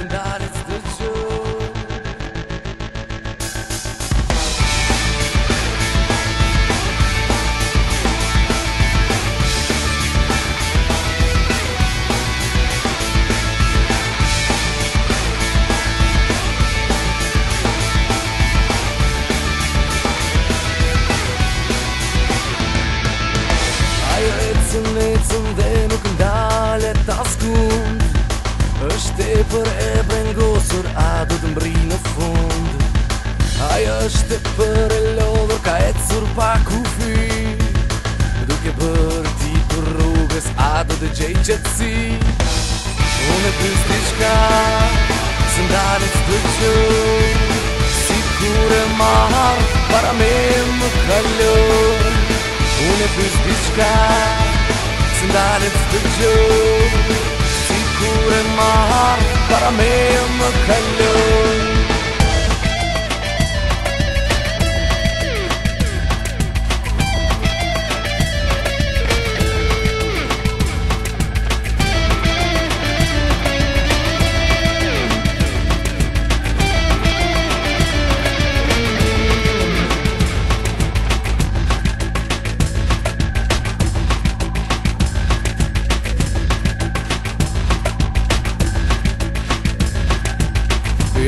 and that is the truth. I some, some. për e brengosur A do të mbri në fund Aja është të për e lodur Ka e cur pa ku fi Duk për ti për rrugës A do të gjej qëtësi Unë e për të shka Së ndani të që Si kur e marë Para me më këllur Unë e për të shka Së ndani të për që Si kur e marë para mim.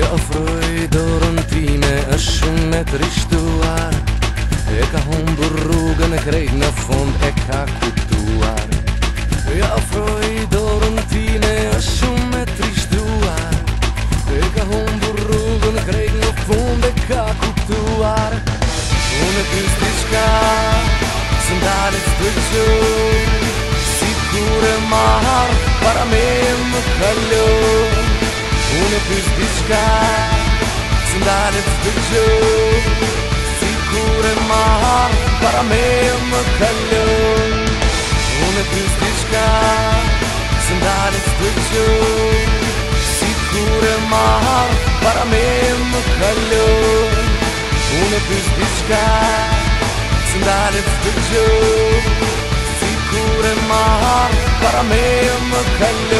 Jo ofroj dorën time është shumë me trishtuar E ka humbur rrugën e krejt në fund e ka kuptuar Jo ofroj dorën time është shumë me trishtuar E ka humbur rrugën e krejt në fund e ka kuptuar Unë e kësë të shka Së Si kur e marë Para me më kaloj sky Tonight the joke Sikur e marë Para me më kalon Unë e pysë diçka Tonight it's the joke Sikur e marë Para me më kalon Unë e pysë diçka Tonight it's the joke Sikur e marë Para me më kalon